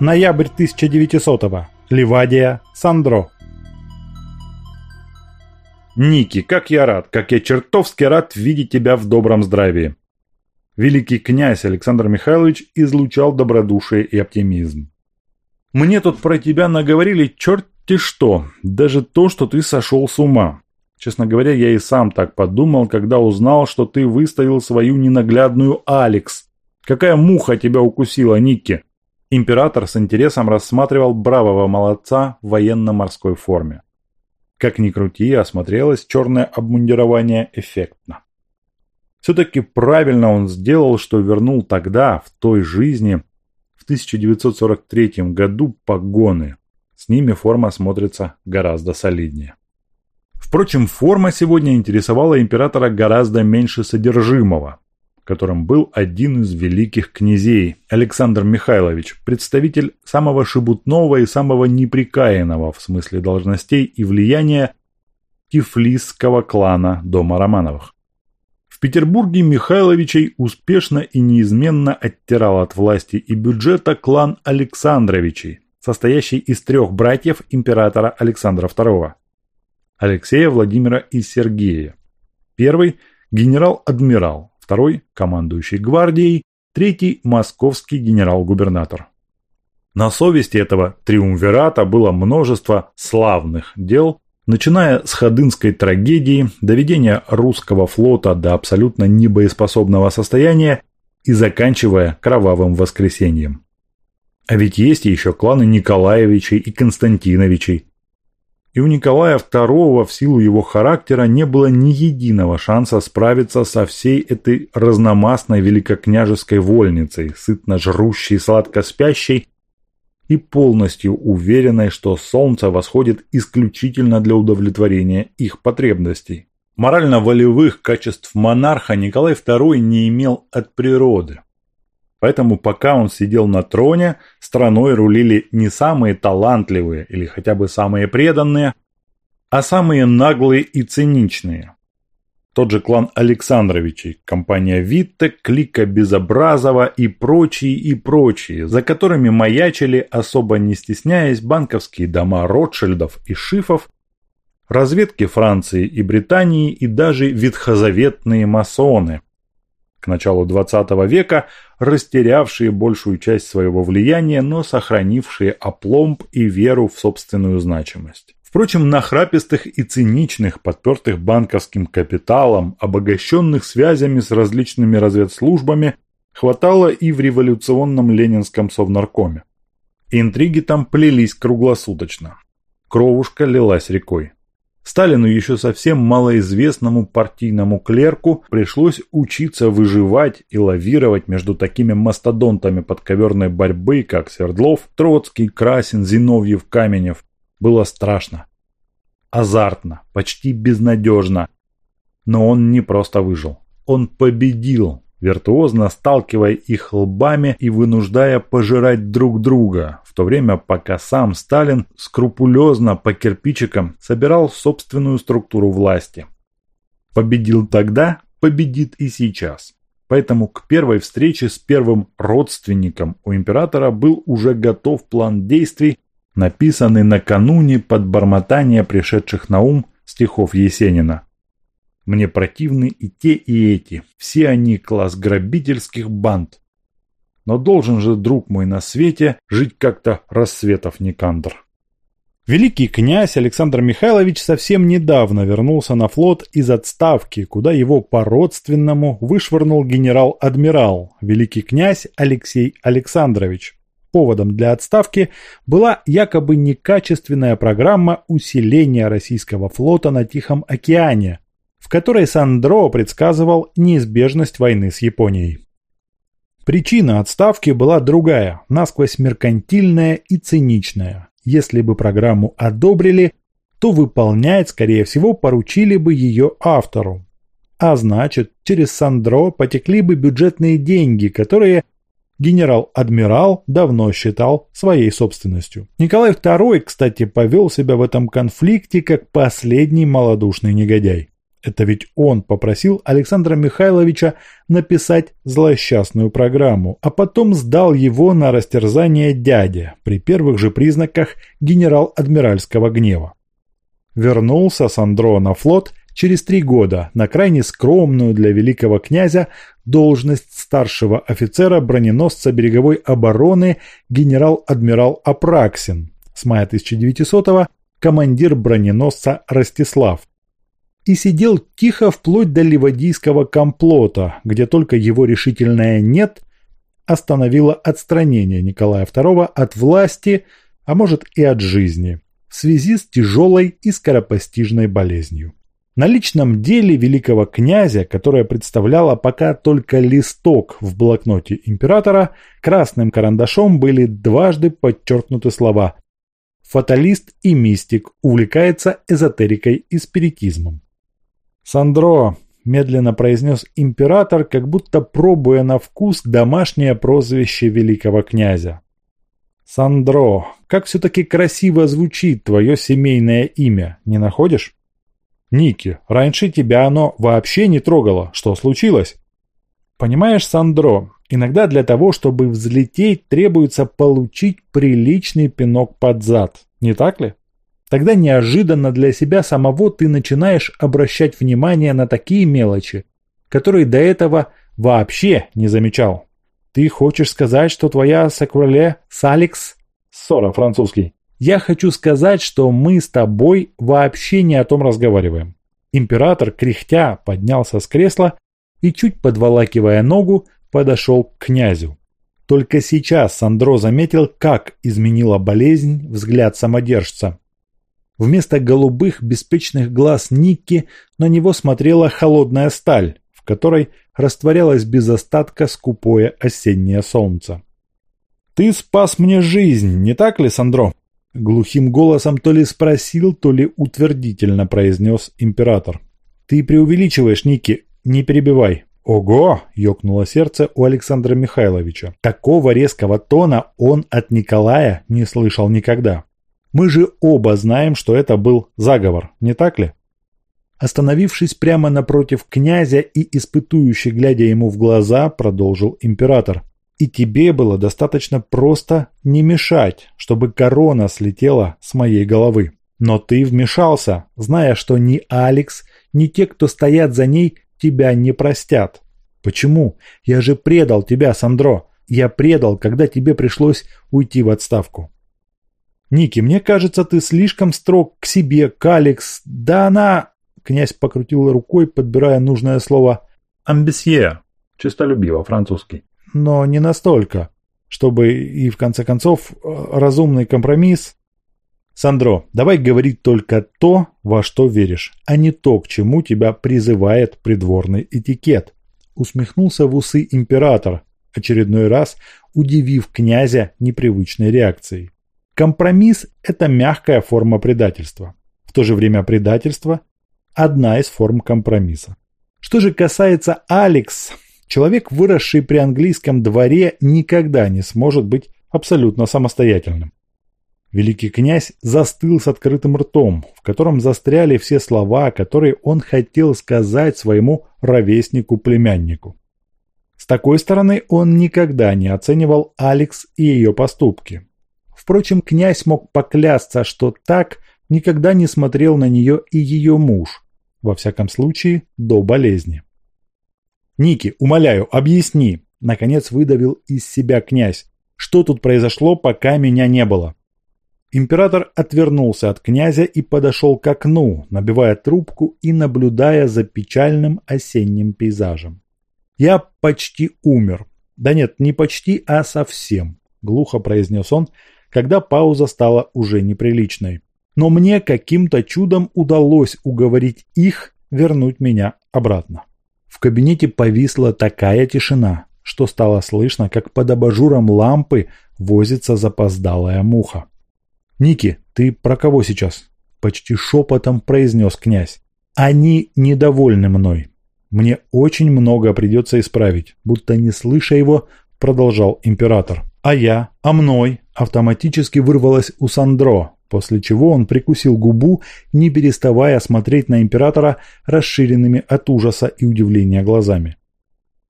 Ноябрь 1900-го. Ливадия, Сандро. Ники, как я рад, как я чертовски рад видеть тебя в добром здравии. Великий князь Александр Михайлович излучал добродушие и оптимизм. Мне тут про тебя наговорили черти что, даже то, что ты сошел с ума. Честно говоря, я и сам так подумал, когда узнал, что ты выставил свою ненаглядную Алекс. Какая муха тебя укусила, Никки? Император с интересом рассматривал бравого молодца в военно-морской форме. Как ни крути, осмотрелось черное обмундирование эффектно. Все-таки правильно он сделал, что вернул тогда, в той жизни, в 1943 году, погоны. С ними форма смотрится гораздо солиднее. Впрочем, форма сегодня интересовала императора гораздо меньше содержимого которым был один из великих князей, Александр Михайлович, представитель самого шебутного и самого неприкаянного в смысле должностей и влияния тифлисского клана дома Романовых. В Петербурге Михайловичей успешно и неизменно оттирал от власти и бюджета клан Александровичей, состоящий из трех братьев императора Александра II – Алексея, Владимира и Сергея. Первый – генерал-адмирал, второй – командующий гвардией, третий – московский генерал-губернатор. На совести этого триумвирата было множество славных дел, начиная с Ходынской трагедии, доведения русского флота до абсолютно небоеспособного состояния и заканчивая кровавым воскресеньем. А ведь есть еще кланы Николаевичей и Константиновичей, и у Николая II в силу его характера не было ни единого шанса справиться со всей этой разномастной великокняжеской вольницей, сытно жрущей, сладко спящей и полностью уверенной, что солнце восходит исключительно для удовлетворения их потребностей. Морально-волевых качеств монарха Николай II не имел от природы. Поэтому пока он сидел на троне, страной рулили не самые талантливые или хотя бы самые преданные, а самые наглые и циничные. Тот же клан Александровичей, компания Витте, клика Безобразова и прочие и прочие, за которыми маячили, особо не стесняясь, банковские дома Ротшильдов и Шифов, разведки Франции и Британии и даже ветхозаветные масоны – к началу XX века растерявшие большую часть своего влияния, но сохранившие опломб и веру в собственную значимость. Впрочем, нахрапистых и циничных, подпертых банковским капиталом, обогащенных связями с различными разведслужбами, хватало и в революционном ленинском совнаркоме. Интриги там плелись круглосуточно. Кровушка лилась рекой. Сталину, еще совсем малоизвестному партийному клерку, пришлось учиться выживать и лавировать между такими мастодонтами подковерной борьбы, как Свердлов, Троцкий, Красин, Зиновьев, Каменев. Было страшно. Азартно, почти безнадежно. Но он не просто выжил. Он победил виртуозно сталкивая их лбами и вынуждая пожирать друг друга, в то время пока сам Сталин скрупулезно по кирпичикам собирал собственную структуру власти. Победил тогда, победит и сейчас. Поэтому к первой встрече с первым родственником у императора был уже готов план действий, написанный накануне под бормотание пришедших на ум стихов Есенина. Мне противны и те, и эти. Все они класс грабительских банд. Но должен же, друг мой, на свете жить как-то рассветов Никандр. Великий князь Александр Михайлович совсем недавно вернулся на флот из отставки, куда его по-родственному вышвырнул генерал-адмирал, великий князь Алексей Александрович. Поводом для отставки была якобы некачественная программа усиления российского флота на Тихом океане, в которой Сандро предсказывал неизбежность войны с Японией. Причина отставки была другая, насквозь меркантильная и циничная. Если бы программу одобрили, то выполнять, скорее всего, поручили бы ее автору. А значит, через Сандро потекли бы бюджетные деньги, которые генерал-адмирал давно считал своей собственностью. Николай II, кстати, повел себя в этом конфликте как последний малодушный негодяй. Это ведь он попросил Александра Михайловича написать злосчастную программу, а потом сдал его на растерзание дяде при первых же признаках генерал-адмиральского гнева. Вернулся Сандро на флот через три года на крайне скромную для великого князя должность старшего офицера броненосца береговой обороны генерал-адмирал Апраксин, с мая 1900 командир броненосца Ростислав, и сидел тихо вплоть до ливадийского комплота, где только его решительное «нет» остановило отстранение Николая II от власти, а может и от жизни, в связи с тяжелой и скоропостижной болезнью. На личном деле великого князя, которое представляло пока только листок в блокноте императора, красным карандашом были дважды подчеркнуты слова «Фаталист и мистик увлекается эзотерикой и спиритизмом». «Сандро», – медленно произнес император, как будто пробуя на вкус домашнее прозвище великого князя. «Сандро, как все-таки красиво звучит твое семейное имя, не находишь?» «Ники, раньше тебя оно вообще не трогало. Что случилось?» «Понимаешь, Сандро, иногда для того, чтобы взлететь, требуется получить приличный пинок под зад, не так ли?» Тогда неожиданно для себя самого ты начинаешь обращать внимание на такие мелочи, которые до этого вообще не замечал. Ты хочешь сказать, что твоя саквале с Алекс... Ссора французский. Я хочу сказать, что мы с тобой вообще не о том разговариваем. Император, кряхтя, поднялся с кресла и, чуть подволакивая ногу, подошел к князю. Только сейчас Сандро заметил, как изменила болезнь взгляд самодержца. Вместо голубых беспечных глаз Никки на него смотрела холодная сталь, в которой растворялось без остатка скупое осеннее солнце. «Ты спас мне жизнь, не так ли, Сандро?» Глухим голосом то ли спросил, то ли утвердительно произнес император. «Ты преувеличиваешь, Ники, не перебивай». «Ого!» – ёкнуло сердце у Александра Михайловича. Такого резкого тона он от Николая не слышал никогда. Мы же оба знаем, что это был заговор, не так ли? Остановившись прямо напротив князя и испытующе глядя ему в глаза, продолжил император. И тебе было достаточно просто не мешать, чтобы корона слетела с моей головы. Но ты вмешался, зная, что ни Алекс, ни те, кто стоят за ней, тебя не простят. Почему? Я же предал тебя, Сандро. Я предал, когда тебе пришлось уйти в отставку. «Ники, мне кажется, ты слишком строг к себе, к Алекс. Да она...» Князь покрутил рукой, подбирая нужное слово. «Амбисье». Чистолюбиво, французский. «Но не настолько, чтобы и, в конце концов, разумный компромисс...» «Сандро, давай говорить только то, во что веришь, а не то, к чему тебя призывает придворный этикет», усмехнулся в усы император, очередной раз удивив князя непривычной реакцией. Компромисс – это мягкая форма предательства. В то же время предательство – одна из форм компромисса. Что же касается Алекс, человек, выросший при английском дворе, никогда не сможет быть абсолютно самостоятельным. Великий князь застыл с открытым ртом, в котором застряли все слова, которые он хотел сказать своему ровеснику-племяннику. С такой стороны он никогда не оценивал Алекс и ее поступки. Впрочем, князь мог поклясться, что так никогда не смотрел на нее и ее муж, во всяком случае, до болезни. «Ники, умоляю, объясни!» – наконец выдавил из себя князь. «Что тут произошло, пока меня не было?» Император отвернулся от князя и подошел к окну, набивая трубку и наблюдая за печальным осенним пейзажем. «Я почти умер. Да нет, не почти, а совсем», – глухо произнес он, когда пауза стала уже неприличной. Но мне каким-то чудом удалось уговорить их вернуть меня обратно. В кабинете повисла такая тишина, что стало слышно, как под абажуром лампы возится запоздалая муха. «Ники, ты про кого сейчас?» – почти шепотом произнес князь. «Они недовольны мной. Мне очень много придется исправить», будто не слыша его, продолжал император. «А я? А мной?» Автоматически вырвалось у Сандро, после чего он прикусил губу, не переставая смотреть на императора расширенными от ужаса и удивления глазами.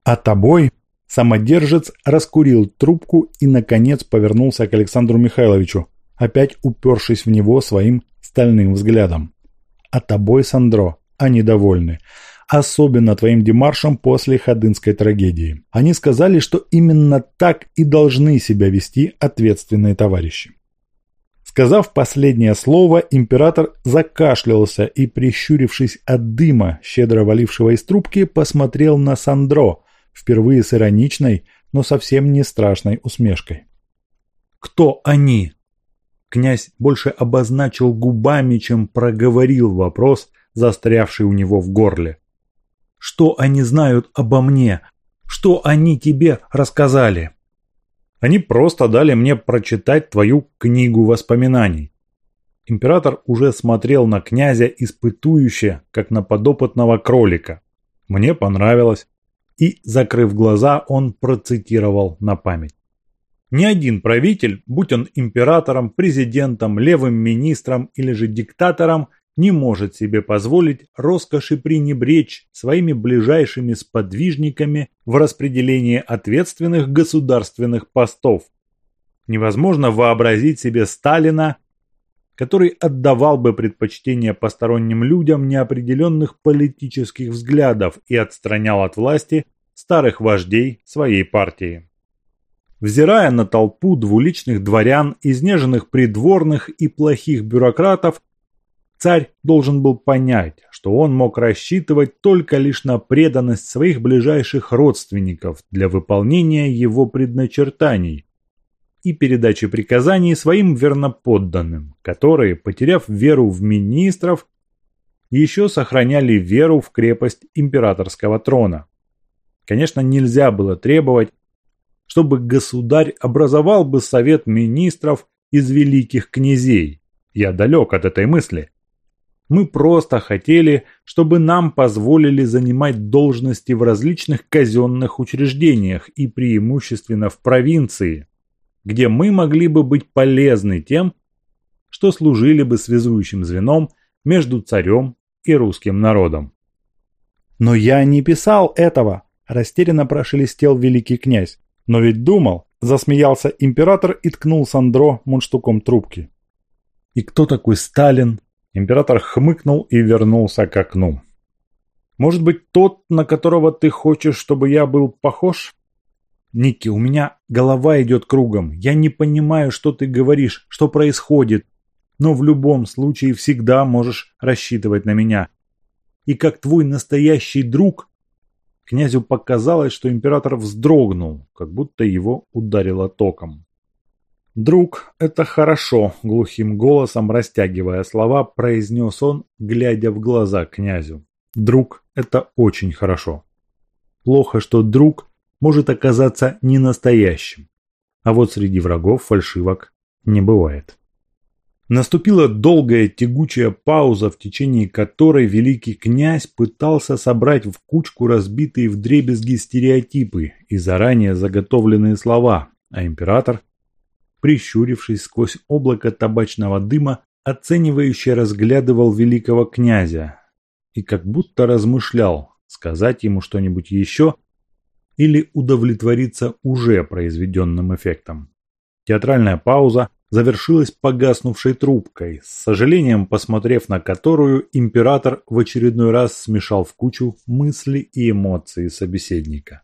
«А тобой?» Самодержец раскурил трубку и, наконец, повернулся к Александру Михайловичу, опять упершись в него своим стальным взглядом. «А тобой, Сандро, они довольны особенно твоим демаршем после Ходынской трагедии. Они сказали, что именно так и должны себя вести ответственные товарищи. Сказав последнее слово, император закашлялся и, прищурившись от дыма, щедро валившего из трубки, посмотрел на Сандро, впервые с ироничной, но совсем не страшной усмешкой. «Кто они?» Князь больше обозначил губами, чем проговорил вопрос, застрявший у него в горле. Что они знают обо мне? Что они тебе рассказали? Они просто дали мне прочитать твою книгу воспоминаний. Император уже смотрел на князя испытующе, как на подопытного кролика. Мне понравилось. И, закрыв глаза, он процитировал на память. Ни один правитель, будь он императором, президентом, левым министром или же диктатором, не может себе позволить роскоши пренебречь своими ближайшими сподвижниками в распределении ответственных государственных постов. Невозможно вообразить себе Сталина, который отдавал бы предпочтение посторонним людям неопределенных политических взглядов и отстранял от власти старых вождей своей партии. Взирая на толпу двуличных дворян, изнеженных придворных и плохих бюрократов, Царь должен был понять, что он мог рассчитывать только лишь на преданность своих ближайших родственников для выполнения его предначертаний и передачи приказаний своим верноподданным, которые, потеряв веру в министров, еще сохраняли веру в крепость императорского трона. Конечно, нельзя было требовать, чтобы государь образовал бы совет министров из великих князей. Я далек от этой мысли. Мы просто хотели, чтобы нам позволили занимать должности в различных казенных учреждениях и преимущественно в провинции, где мы могли бы быть полезны тем, что служили бы связующим звеном между царем и русским народом. «Но я не писал этого!» – растерянно прошелестел великий князь. «Но ведь думал!» – засмеялся император и ткнул Сандро мундштуком трубки. «И кто такой Сталин?» Император хмыкнул и вернулся к окну. «Может быть, тот, на которого ты хочешь, чтобы я был похож?» «Ники, у меня голова идет кругом. Я не понимаю, что ты говоришь, что происходит. Но в любом случае всегда можешь рассчитывать на меня. И как твой настоящий друг...» Князю показалось, что император вздрогнул, как будто его ударило током. «Друг, это хорошо», — глухим голосом, растягивая слова, произнес он, глядя в глаза князю. «Друг, это очень хорошо. Плохо, что друг может оказаться не настоящим, а вот среди врагов фальшивок не бывает». Наступила долгая тягучая пауза, в течение которой великий князь пытался собрать в кучку разбитые вдребезги стереотипы и заранее заготовленные слова, а император прищурившись сквозь облако табачного дыма, оценивающе разглядывал великого князя и как будто размышлял, сказать ему что-нибудь еще или удовлетвориться уже произведенным эффектом. Театральная пауза завершилась погаснувшей трубкой, с сожалением посмотрев на которую император в очередной раз смешал в кучу мысли и эмоции собеседника.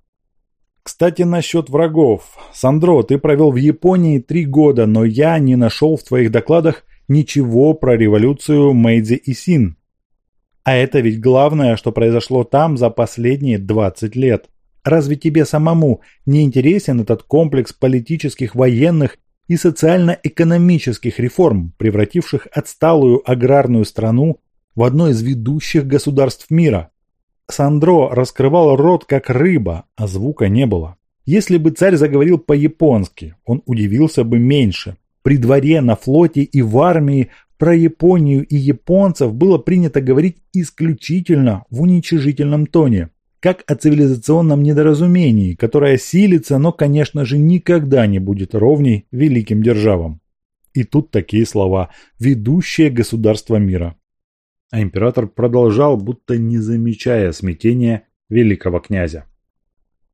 Кстати, насчет врагов. Сандро, ты провел в Японии три года, но я не нашел в твоих докладах ничего про революцию Мэйдзи и Син. А это ведь главное, что произошло там за последние 20 лет. Разве тебе самому не интересен этот комплекс политических, военных и социально-экономических реформ, превративших отсталую аграрную страну в одно из ведущих государств мира? Сандро раскрывал рот как рыба, а звука не было. Если бы царь заговорил по-японски, он удивился бы меньше. При дворе, на флоте и в армии про Японию и японцев было принято говорить исключительно в уничижительном тоне, как о цивилизационном недоразумении, которое силится, но, конечно же, никогда не будет ровней великим державам. И тут такие слова «ведущее государство мира». А император продолжал, будто не замечая смятения великого князя.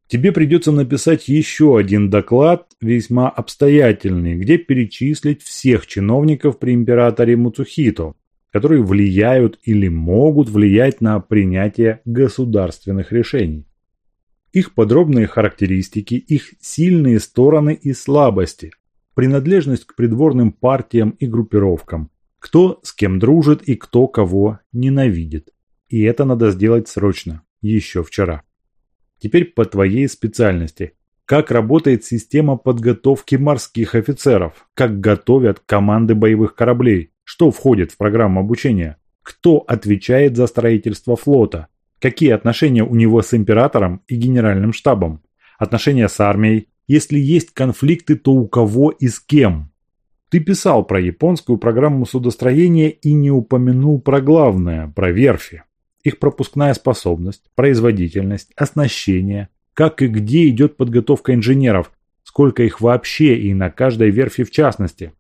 Тебе придется написать еще один доклад, весьма обстоятельный, где перечислить всех чиновников при императоре Муцухито, которые влияют или могут влиять на принятие государственных решений. Их подробные характеристики, их сильные стороны и слабости, принадлежность к придворным партиям и группировкам, кто с кем дружит и кто кого ненавидит. И это надо сделать срочно, еще вчера. Теперь по твоей специальности. Как работает система подготовки морских офицеров? Как готовят команды боевых кораблей? Что входит в программу обучения? Кто отвечает за строительство флота? Какие отношения у него с императором и генеральным штабом? Отношения с армией? Если есть конфликты, то у кого и с кем? Ты писал про японскую программу судостроения и не упомянул про главное, про верфи. Их пропускная способность, производительность, оснащение, как и где идет подготовка инженеров, сколько их вообще и на каждой верфи в частности.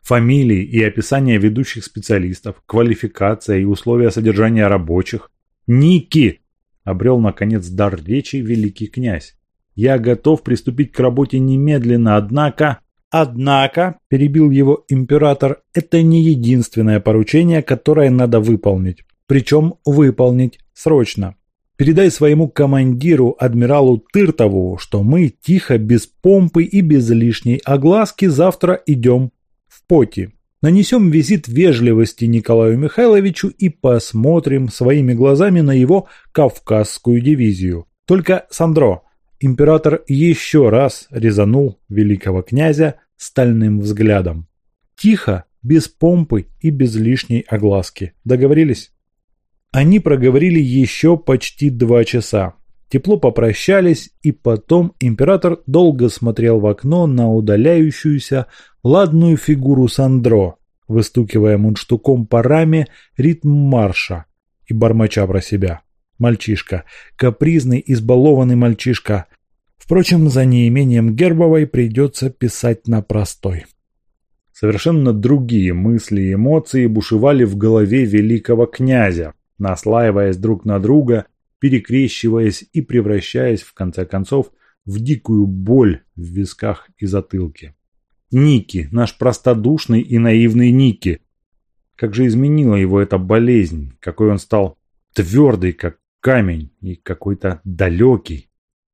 Фамилии и описания ведущих специалистов, квалификация и условия содержания рабочих. Ники! Обрел, наконец, дар речи великий князь. Я готов приступить к работе немедленно, однако... Однако, перебил его император, это не единственное поручение, которое надо выполнить. Причем выполнить срочно. Передай своему командиру, адмиралу Тыртову, что мы тихо, без помпы и без лишней огласки завтра идем в поте. Нанесем визит вежливости Николаю Михайловичу и посмотрим своими глазами на его Кавказскую дивизию. Только, Сандро, император еще раз резанул великого князя стальным взглядом. Тихо, без помпы и без лишней огласки. Договорились? Они проговорили еще почти два часа. Тепло попрощались, и потом император долго смотрел в окно на удаляющуюся ладную фигуру Сандро, выстукивая мундштуком по раме ритм марша и бормоча про себя. Мальчишка, капризный, избалованный мальчишка. Впрочем, за неимением Гербовой придется писать на простой. Совершенно другие мысли и эмоции бушевали в голове великого князя, наслаиваясь друг на друга перекрещиваясь и превращаясь, в конце концов, в дикую боль в висках и затылке. Ники, наш простодушный и наивный Ники. Как же изменила его эта болезнь, какой он стал твердый, как камень, и какой-то далекий.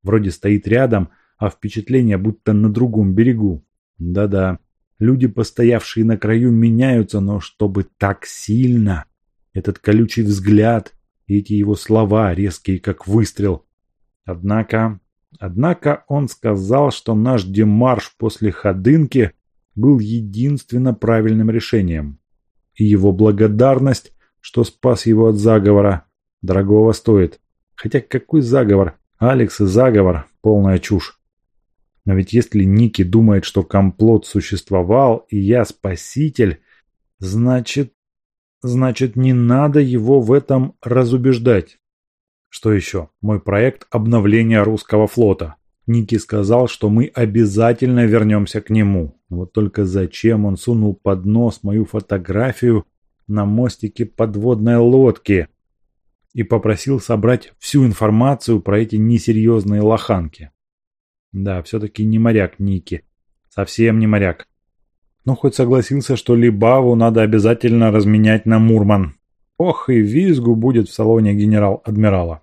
Вроде стоит рядом, а впечатление будто на другом берегу. Да-да, люди, постоявшие на краю, меняются, но чтобы так сильно. Этот колючий взгляд, и эти его слова, резкие как выстрел. Однако, однако он сказал, что наш демарш после Ходынки был единственно правильным решением. И его благодарность, что спас его от заговора, дорогого стоит. Хотя какой заговор? Алекс и заговор – полная чушь. Но ведь если Ники думает, что комплот существовал, и я спаситель, значит, Значит, не надо его в этом разубеждать. Что еще? Мой проект обновления русского флота. Ники сказал, что мы обязательно вернемся к нему. Вот только зачем он сунул под нос мою фотографию на мостике подводной лодки и попросил собрать всю информацию про эти несерьезные лоханки. Да, все-таки не моряк Ники. Совсем не моряк. Ну, хоть согласился, что Либаву надо обязательно разменять на Мурман. Ох, и визгу будет в салоне генерал-адмирала.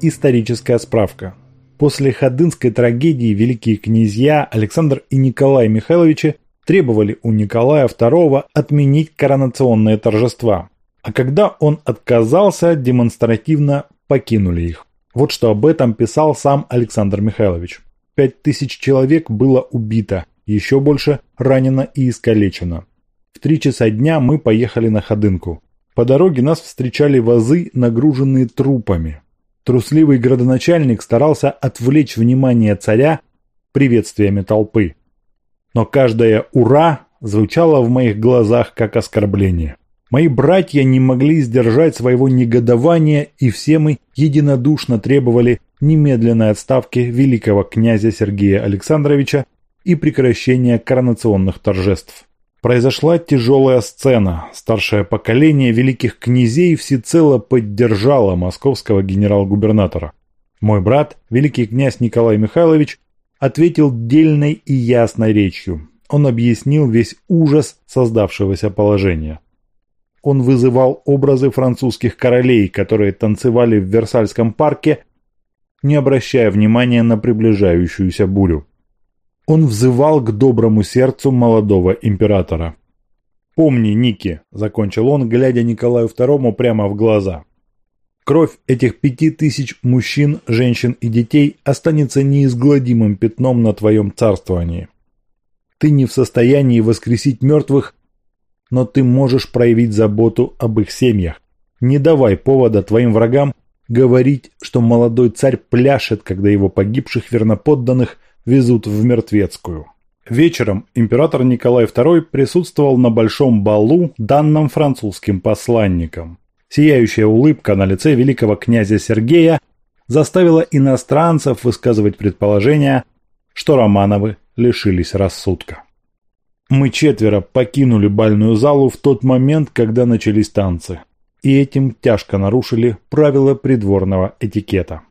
Историческая справка. После Ходынской трагедии великие князья Александр и Николай Михайловичи требовали у Николая II отменить коронационные торжества, а когда он отказался, демонстративно покинули их. Вот что об этом писал сам Александр Михайлович. Пять тысяч человек было убито, еще больше ранено и искалечено. В три часа дня мы поехали на Ходынку. По дороге нас встречали вазы, нагруженные трупами. Трусливый градоначальник старался отвлечь внимание царя приветствиями толпы. Но каждое «Ура!» звучало в моих глазах как оскорбление. Мои братья не могли сдержать своего негодования, и все мы единодушно требовали немедленной отставки великого князя Сергея Александровича и прекращения коронационных торжеств. Произошла тяжелая сцена. Старшее поколение великих князей всецело поддержало московского генерал-губернатора. Мой брат, великий князь Николай Михайлович, ответил дельной и ясной речью. Он объяснил весь ужас создавшегося положения он вызывал образы французских королей, которые танцевали в Версальском парке, не обращая внимания на приближающуюся бурю. Он взывал к доброму сердцу молодого императора. «Помни, Ники», – закончил он, глядя Николаю II прямо в глаза. «Кровь этих пяти тысяч мужчин, женщин и детей останется неизгладимым пятном на твоем царствовании. Ты не в состоянии воскресить мертвых но ты можешь проявить заботу об их семьях. Не давай повода твоим врагам говорить, что молодой царь пляшет, когда его погибших верноподданных везут в мертвецкую. Вечером император Николай II присутствовал на большом балу, данном французским посланником. Сияющая улыбка на лице великого князя Сергея заставила иностранцев высказывать предположение, что Романовы лишились рассудка. Мы четверо покинули бальную залу в тот момент, когда начались танцы. И этим тяжко нарушили правила придворного этикета.